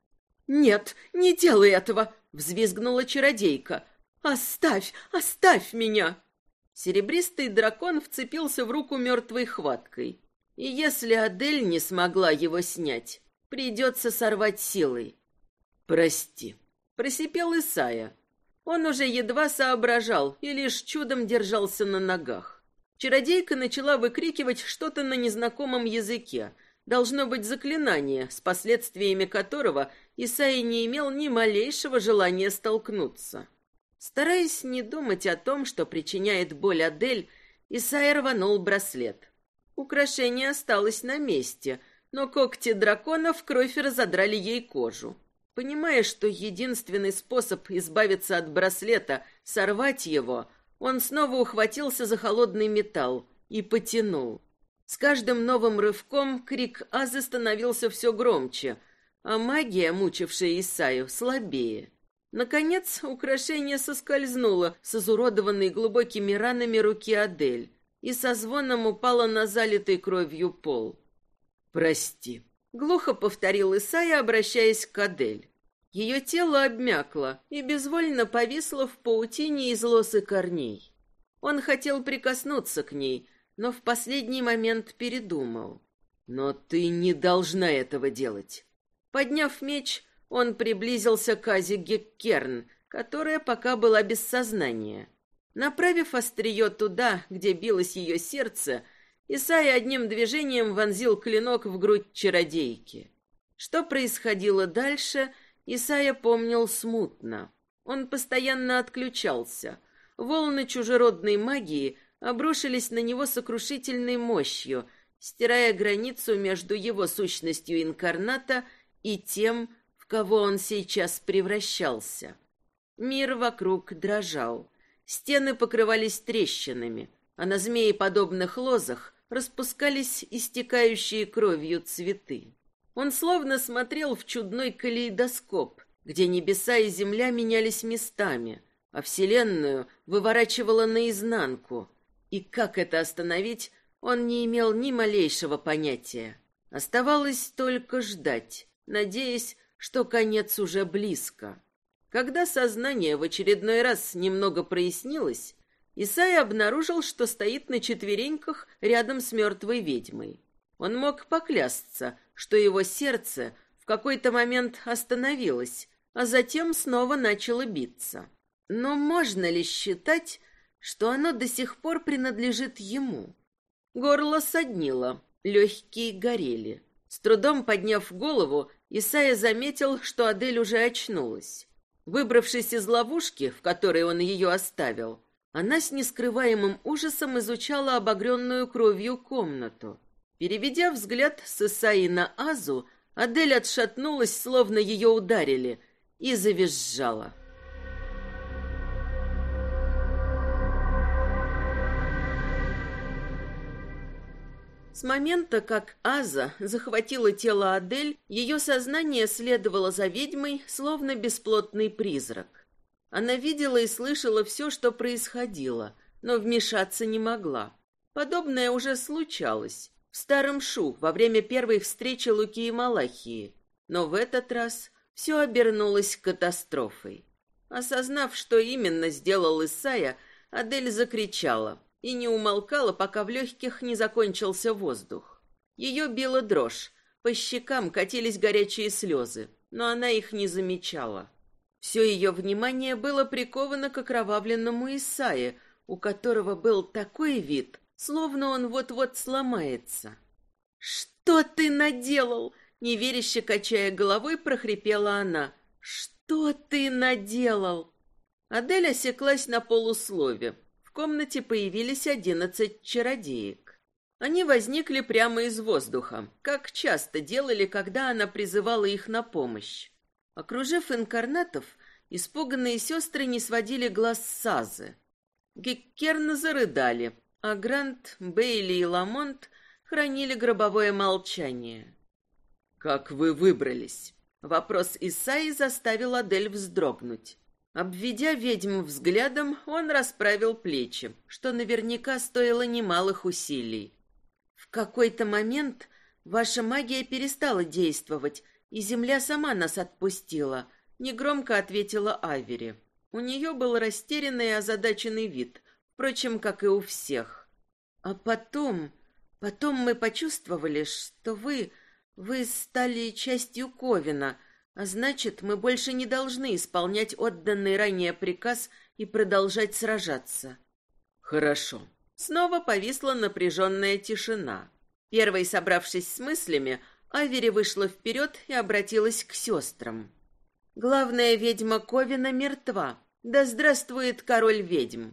«Нет, не делай этого!» — взвизгнула чародейка. «Оставь, оставь меня!» Серебристый дракон вцепился в руку мертвой хваткой. И если Адель не смогла его снять, придется сорвать силой. «Прости», — просипел Исая. Он уже едва соображал и лишь чудом держался на ногах. Чародейка начала выкрикивать что-то на незнакомом языке, Должно быть заклинание, с последствиями которого Исаи не имел ни малейшего желания столкнуться. Стараясь не думать о том, что причиняет боль Адель, Исаи рванул браслет. Украшение осталось на месте, но когти дракона в кровь разодрали ей кожу. Понимая, что единственный способ избавиться от браслета — сорвать его, он снова ухватился за холодный металл и потянул. С каждым новым рывком крик Азы становился все громче, а магия, мучившая Исаю, слабее. Наконец, украшение соскользнуло с изуродованной глубокими ранами руки Адель и со звоном упало на залитый кровью пол. «Прости», — глухо повторил Исайя, обращаясь к Адель. Ее тело обмякло и безвольно повисло в паутине из лос корней. Он хотел прикоснуться к ней, но в последний момент передумал. «Но ты не должна этого делать». Подняв меч, он приблизился к Азе Геккерн, которая пока была без сознания. Направив острие туда, где билось ее сердце, Исай одним движением вонзил клинок в грудь чародейки. Что происходило дальше, Исайя помнил смутно. Он постоянно отключался. Волны чужеродной магии обрушились на него сокрушительной мощью, стирая границу между его сущностью инкарната и тем, в кого он сейчас превращался. Мир вокруг дрожал. Стены покрывались трещинами, а на змееподобных лозах распускались истекающие кровью цветы. Он словно смотрел в чудной калейдоскоп, где небеса и земля менялись местами, а Вселенную выворачивало наизнанку, и как это остановить, он не имел ни малейшего понятия. Оставалось только ждать, надеясь, что конец уже близко. Когда сознание в очередной раз немного прояснилось, Исай обнаружил, что стоит на четвереньках рядом с мертвой ведьмой. Он мог поклясться, что его сердце в какой-то момент остановилось, а затем снова начало биться. Но можно ли считать, что оно до сих пор принадлежит ему? Горло соднило, легкие горели. С трудом подняв голову, Исайя заметил, что Адель уже очнулась. Выбравшись из ловушки, в которой он ее оставил, она с нескрываемым ужасом изучала обогренную кровью комнату. Переведя взгляд с Исаи на Азу, Адель отшатнулась, словно ее ударили, и завизжала. С момента, как Аза захватила тело Адель, ее сознание следовало за ведьмой, словно бесплотный призрак. Она видела и слышала все, что происходило, но вмешаться не могла. Подобное уже случалось в Старом Шу во время первой встречи Луки и Малахии, но в этот раз все обернулось катастрофой. Осознав, что именно сделал Исая, Адель закричала и не умолкала, пока в легких не закончился воздух. Ее била дрожь, по щекам катились горячие слезы, но она их не замечала. Все ее внимание было приковано к окровавленному Исае, у которого был такой вид, словно он вот-вот сломается. «Что ты наделал?» Неверяще качая головой, прохрипела она. «Что ты наделал?» Адель осеклась на полуслове. В комнате появились одиннадцать чародеек. Они возникли прямо из воздуха, как часто делали, когда она призывала их на помощь. Окружив инкарнатов, испуганные сестры не сводили глаз с Сазы. Геккерна зарыдали, а Грант, Бейли и Ламонт хранили гробовое молчание. «Как вы выбрались?» Вопрос Исаи заставил Адель вздрогнуть. Обведя ведьм взглядом, он расправил плечи, что наверняка стоило немалых усилий. В какой-то момент ваша магия перестала действовать, и земля сама нас отпустила, негромко ответила Авери. У нее был растерянный и озадаченный вид, впрочем, как и у всех. А потом, потом мы почувствовали, что вы, вы стали частью Ковина — а значит, мы больше не должны исполнять отданный ранее приказ и продолжать сражаться. Хорошо. Снова повисла напряженная тишина. Первой, собравшись с мыслями, Авери вышла вперед и обратилась к сестрам. Главная ведьма Ковина мертва. Да здравствует король ведьм.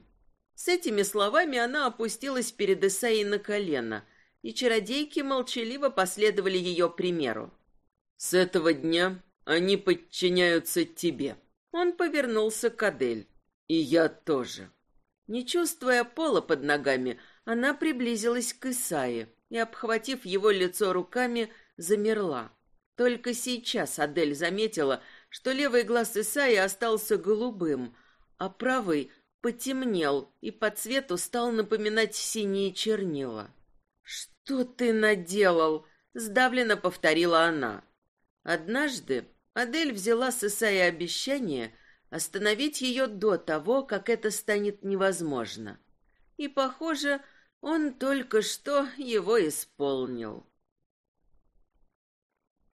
С этими словами она опустилась перед Исаей на колено, и чародейки молчаливо последовали ее примеру. С этого дня они подчиняются тебе. Он повернулся к Адель. И я тоже. Не чувствуя пола под ногами, она приблизилась к Исае и, обхватив его лицо руками, замерла. Только сейчас Адель заметила, что левый глаз Исаи остался голубым, а правый потемнел и по цвету стал напоминать синие чернила. «Что ты наделал?» — сдавленно повторила она. Однажды Адель взяла с Исаи обещание остановить ее до того, как это станет невозможно. И, похоже, он только что его исполнил.